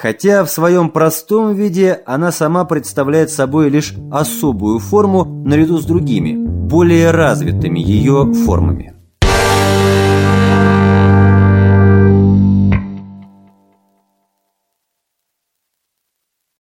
Хотя в своем простом виде она сама представляет собой лишь особую форму наряду с другими, более развитыми ее формами.